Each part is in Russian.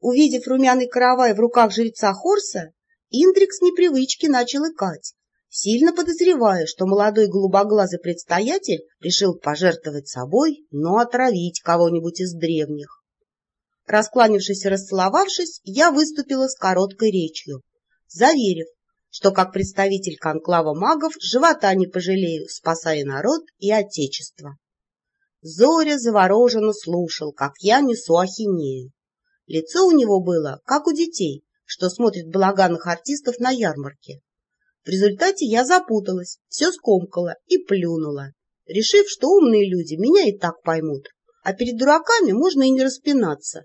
Увидев румяный каравай в руках жреца Хорса, Индрик с непривычки начал икать, сильно подозревая, что молодой голубоглазый предстоятель решил пожертвовать собой, но отравить кого-нибудь из древних. Раскланившись и расцеловавшись, я выступила с короткой речью, заверив, что как представитель конклава магов живота не пожалею, спасая народ и отечество. Зоря завороженно слушал, как я несу ахинею. Лицо у него было, как у детей, что смотрят балаганных артистов на ярмарке. В результате я запуталась, все скомкала и плюнула, решив, что умные люди меня и так поймут, а перед дураками можно и не распинаться.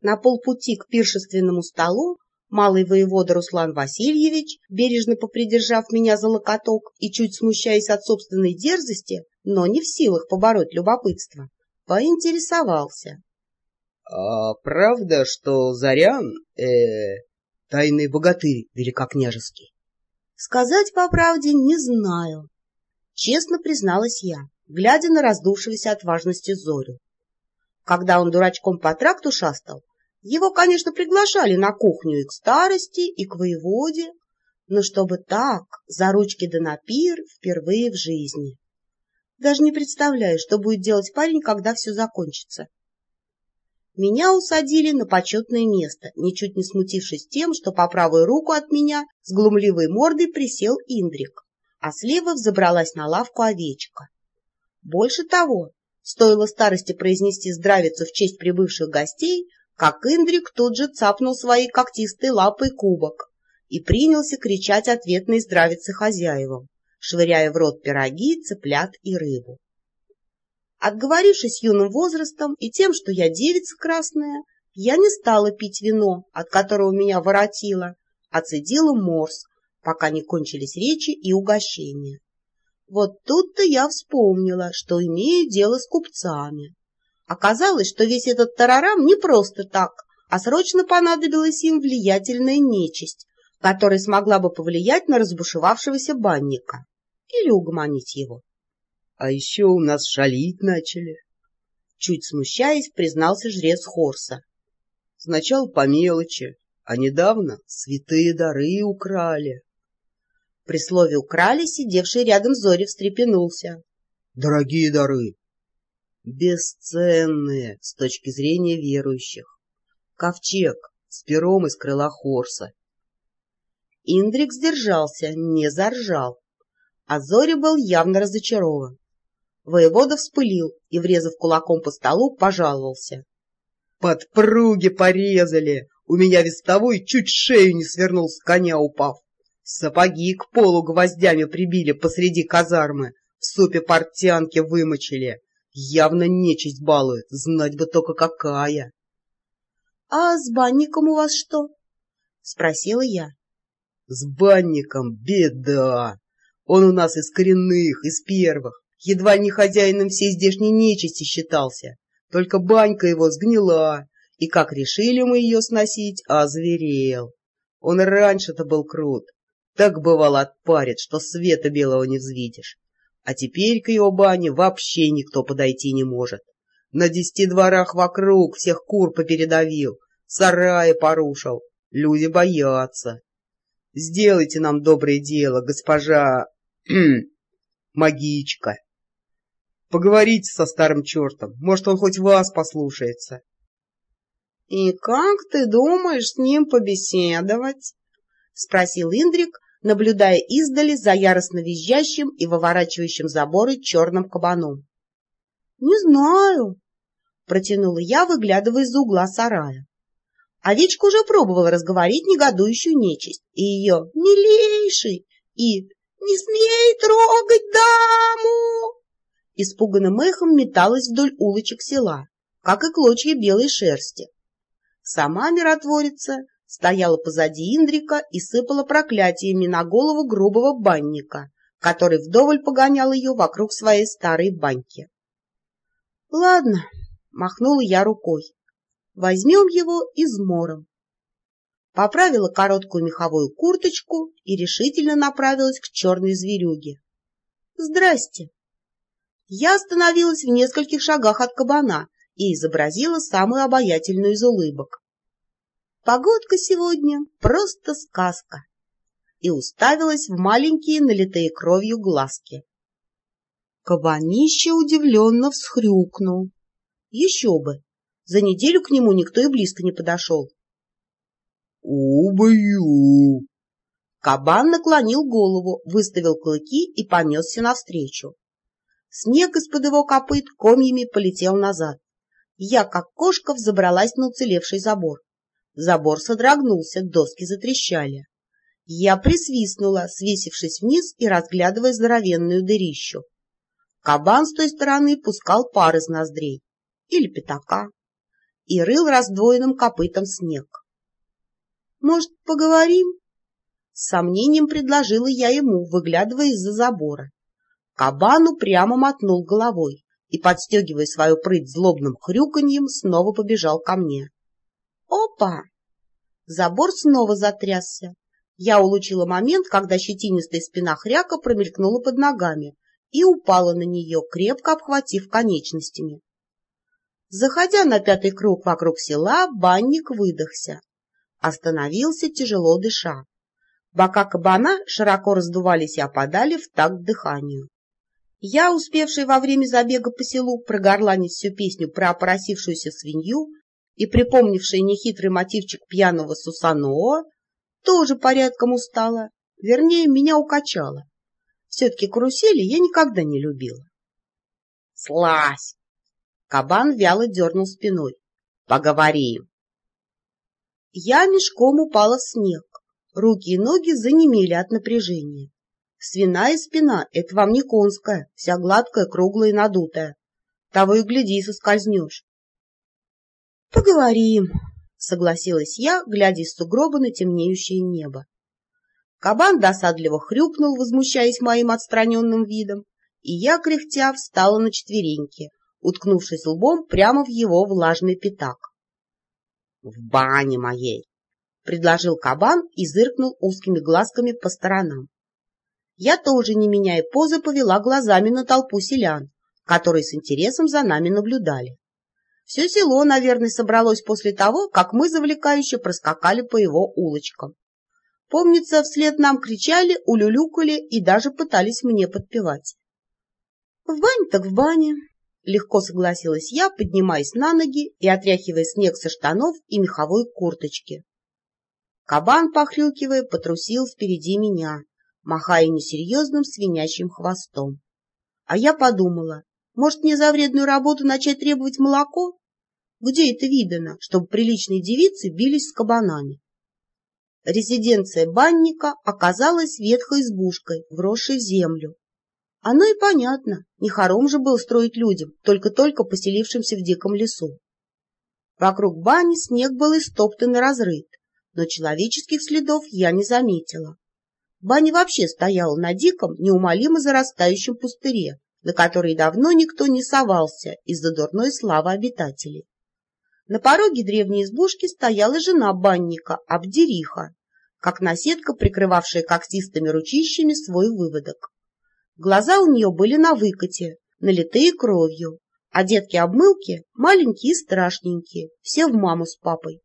На полпути к пиршественному столу малый воевода Руслан Васильевич, бережно попридержав меня за локоток и чуть смущаясь от собственной дерзости, но не в силах побороть любопытство, поинтересовался. А правда, что Зарян, э, тайный богатырь великокняжеский? Сказать по правде не знаю. Честно призналась я, глядя на раздувшегося от важности Зорю. Когда он дурачком по тракту шастал, его, конечно, приглашали на кухню и к старости, и к воеводе, но чтобы так, за ручки да на пир, впервые в жизни. Даже не представляю, что будет делать парень, когда все закончится. Меня усадили на почетное место, ничуть не смутившись тем, что по правую руку от меня с глумливой мордой присел Индрик, а слева взобралась на лавку овечка. Больше того, стоило старости произнести здравицу в честь прибывших гостей, как Индрик тут же цапнул своей когтистой лапой кубок и принялся кричать ответной здравицы хозяевам, швыряя в рот пироги, цыплят и рыбу. Отговорившись юным возрастом и тем, что я девица красная, я не стала пить вино, от которого меня воротило, а цедила морс, пока не кончились речи и угощения. Вот тут-то я вспомнила, что имею дело с купцами. Оказалось, что весь этот тарарам не просто так, а срочно понадобилась им влиятельная нечисть, которая смогла бы повлиять на разбушевавшегося банника или угомонить его. А еще у нас шалить начали. Чуть смущаясь, признался жрец Хорса. Сначала по мелочи, а недавно святые дары украли. При слове «украли» сидевший рядом Зори встрепенулся. — Дорогие дары! — Бесценные с точки зрения верующих. Ковчег с пером из крыла Хорса. Индрик сдержался, не заржал, а Зори был явно разочарован. Воевода вспылил и, врезав кулаком по столу, пожаловался. — Подпруги порезали! У меня вестовой чуть шею не свернул с коня, упав. Сапоги к полу гвоздями прибили посреди казармы, в супе портянки вымочили. Явно нечисть балует, знать бы только какая. — А с банником у вас что? — спросила я. — С банником беда. Он у нас из коренных, из первых едва не хозяином всей здешней нечисти считался. Только банька его сгнила, и как решили мы ее сносить, озверел. Он раньше-то был крут, так бывало отпарит, что света белого не взвидишь. А теперь к его бане вообще никто подойти не может. На десяти дворах вокруг всех кур попередавил, сараи порушил. Люди боятся. Сделайте нам доброе дело, госпожа... магичка. Поговорите со старым чертом, может, он хоть вас послушается. — И как ты думаешь с ним побеседовать? — спросил Индрик, наблюдая издали за яростно визжащим и выворачивающим заборы черным кабаном. — Не знаю, — протянула я, выглядывая из-за угла сарая. Овечка уже пробовала разговорить негодующую нечисть, и ее «милейший» и «не смей трогать даму» испуганным эхом металась вдоль улочек села, как и клочья белой шерсти. Сама миротворица стояла позади Индрика и сыпала проклятиями на голову грубого банника, который вдоволь погонял ее вокруг своей старой баньки. — Ладно, — махнула я рукой, — возьмем его измором. Поправила короткую меховую курточку и решительно направилась к черной зверюге. — Здрасте! Я остановилась в нескольких шагах от кабана и изобразила самую обаятельную из улыбок. Погодка сегодня просто сказка. И уставилась в маленькие налитые кровью глазки. Кабанище удивленно всхрюкнул. Еще бы! За неделю к нему никто и близко не подошел. «Убью!» Кабан наклонил голову, выставил клыки и понесся навстречу. Снег из-под его копыт комьями полетел назад. Я, как кошка, взобралась на уцелевший забор. Забор содрогнулся, доски затрещали. Я присвистнула, свесившись вниз и разглядывая здоровенную дырищу. Кабан с той стороны пускал пар из ноздрей. Или пятака. И рыл раздвоенным копытом снег. «Может, поговорим?» С сомнением предложила я ему, выглядывая из-за забора. Кабан прямо мотнул головой и, подстегивая свою прыть злобным хрюканьем, снова побежал ко мне. Опа! Забор снова затрясся. Я улучила момент, когда щетинистая спина хряка промелькнула под ногами и упала на нее, крепко обхватив конечностями. Заходя на пятый круг вокруг села, банник выдохся. Остановился, тяжело дыша. Бока кабана широко раздувались и опадали в такт дыханию. Я, успевший во время забега по селу прогорланить всю песню про опоросившуюся свинью и припомнивший нехитрый мотивчик пьяного Сусаноо, тоже порядком устала, вернее, меня укачала. Все-таки карусели я никогда не любила. «Слазь!» Кабан вяло дернул спиной. «Поговорим!» Я мешком упала в снег. Руки и ноги занемели от напряжения. Свиная спина — это вам не конская, вся гладкая, круглая и надутая. Того и гляди, соскользнешь. — Поговорим, — согласилась я, глядя из сугроба на темнеющее небо. Кабан досадливо хрюкнул, возмущаясь моим отстраненным видом, и я, кряхтя, встала на четвереньки, уткнувшись лбом прямо в его влажный пятак в бане моей, — предложил кабан и зыркнул узкими глазками по сторонам. Я тоже, не меняя позы, повела глазами на толпу селян, которые с интересом за нами наблюдали. Все село, наверное, собралось после того, как мы завлекающе проскакали по его улочкам. Помнится, вслед нам кричали, улюлюкали и даже пытались мне подпевать. — В бане так в бане, Легко согласилась я, поднимаясь на ноги и отряхивая снег со штанов и меховой курточки. Кабан, похрюкивая, потрусил впереди меня, махая несерьезным свинячьим хвостом. А я подумала, может, мне за вредную работу начать требовать молоко? Где это видано, чтобы приличные девицы бились с кабанами? Резиденция банника оказалась ветхой избушкой, вросшей в землю, оно и понятно, не хором же был строить людям, только-только поселившимся в диком лесу. Вокруг бани снег был истоптан и разрыт, но человеческих следов я не заметила. Баня вообще стояла на диком, неумолимо зарастающем пустыре, на который давно никто не совался из-за дурной славы обитателей. На пороге древней избушки стояла жена банника, Абдериха, как наседка, прикрывавшая когтистыми ручищами свой выводок. Глаза у нее были на выкате, налитые кровью, а детки-обмылки маленькие и страшненькие, все в маму с папой.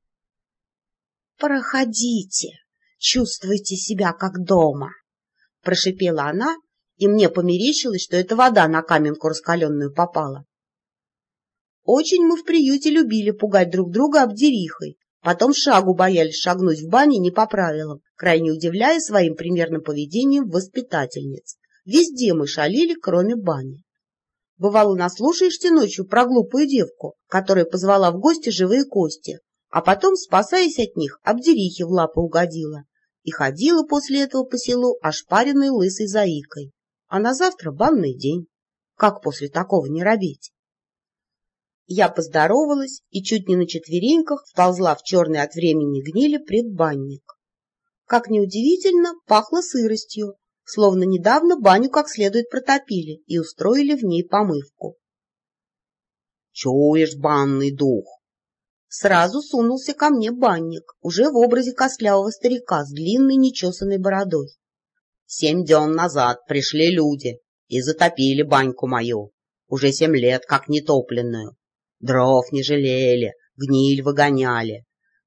«Проходите, чувствуйте себя как дома», — прошипела она, и мне померещилось, что это вода на каменку раскаленную попала. Очень мы в приюте любили пугать друг друга обдерихой, потом шагу боялись шагнуть в бане не по правилам, крайне удивляя своим примерным поведением воспитательниц. Везде мы шалили, кроме бани. Бывало, наслушаешься ночью про глупую девку, которая позвала в гости живые кости, а потом, спасаясь от них, обдерихи в лапы угодила и ходила после этого по селу ошпаренной лысой заикой. А на завтра банный день. Как после такого не робить? Я поздоровалась и чуть не на четвереньках вползла в черный от времени гнили предбанник. Как неудивительно, пахло сыростью, словно недавно баню как следует протопили и устроили в ней помывку. — Чуешь банный дух? Сразу сунулся ко мне банник, уже в образе костлявого старика с длинной нечесанной бородой. Семь дён назад пришли люди и затопили баньку мою, уже семь лет как нетопленную. Дров не жалели, гниль выгоняли.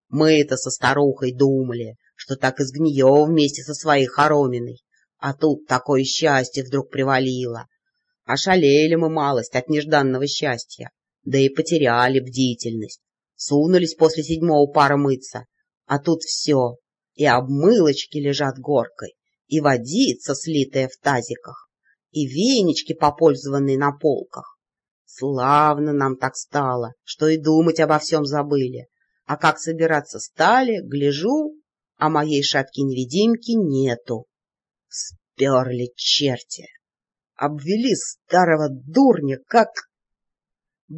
Мы это со старухой думали, что так и сгнием вместе со своей хороминой. А тут такое счастье вдруг привалило. Ошалели мы малость от нежданного счастья, да и потеряли бдительность. Сунулись после седьмого пара мыться, а тут все, и обмылочки лежат горкой, и водица, слитая в тазиках, и венички, попользованные на полках. Славно нам так стало, что и думать обо всем забыли. А как собираться стали, гляжу, а моей шапки-невидимки нету. Сперли черти! Обвели старого дурня, как...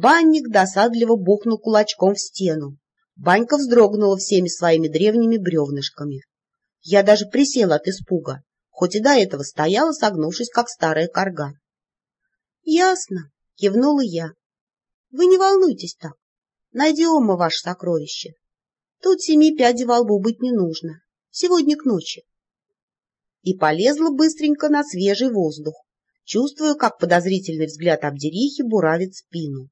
Банник досадливо бухнул кулачком в стену. Банька вздрогнула всеми своими древними бревнышками. Я даже присела от испуга, хоть и до этого стояла, согнувшись, как старая корга. — Ясно, — кивнула я. — Вы не волнуйтесь так. Найдем мы ваше сокровище. Тут семи пядей во лбу быть не нужно. Сегодня к ночи. И полезла быстренько на свежий воздух, чувствуя, как подозрительный взгляд Абдерихи буравит спину.